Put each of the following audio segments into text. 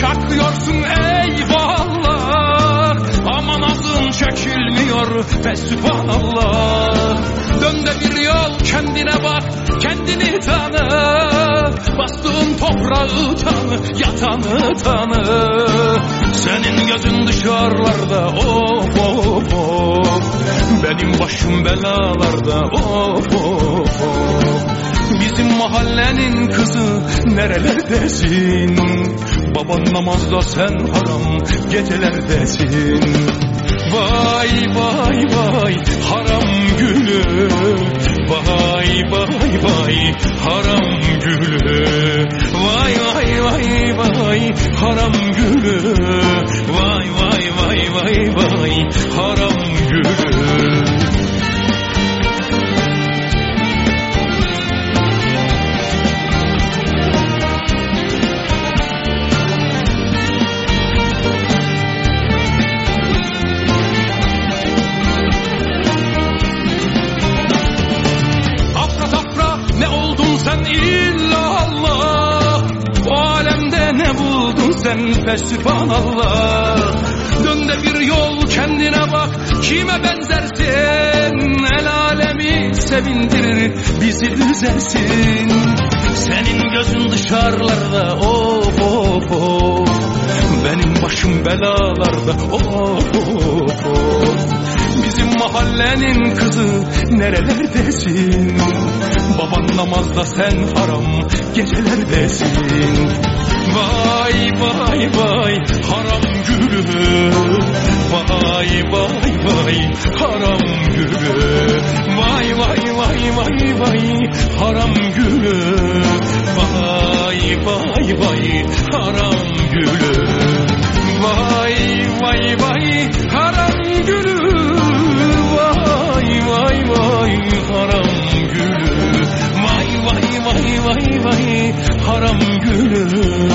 Çakıyorsun eyvallah Aman adın çekilmiyor ve Allah Dön de bir yol kendine bak kendini tanı. Bastığın toprağı tanı yatanı tanı. Senin gözün dışarılarda of of of Benim başım belalarda of of of Bizim mahallenin kızı nerelerdesin? Baban namazda sen haram gecelerdesin Vay vay vay haram gülü. Vay vay vay haram gülü. Vay vay vay vay haram sen fesubhanallah Dön de bir yol kendine bak. Kime benzersin? El alemi sevindirir bizi üzersin Senin gözün dışarılarda of of of Benim başım belalarda of of of Bizim mahallenin kızı nerelerdesin? Baban namazda sen haram gecelerdesin Vay vay vay haram gülü Vay vay vay haram gülü Vay vay vay vay vay haram gülü Vay vay vay haram gülü Vay vay vay haram gülü Vay vay vay haram gülü Vay vay vay vay vay haram gülü.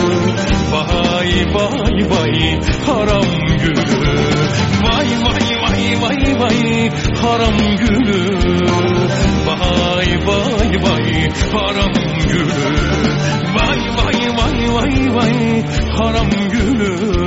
Vay vay vay haram gülü. Vay vay vay vay vay haram gülü. Vay vay vay haram gülü. Vay vay vay vay vay haram gülü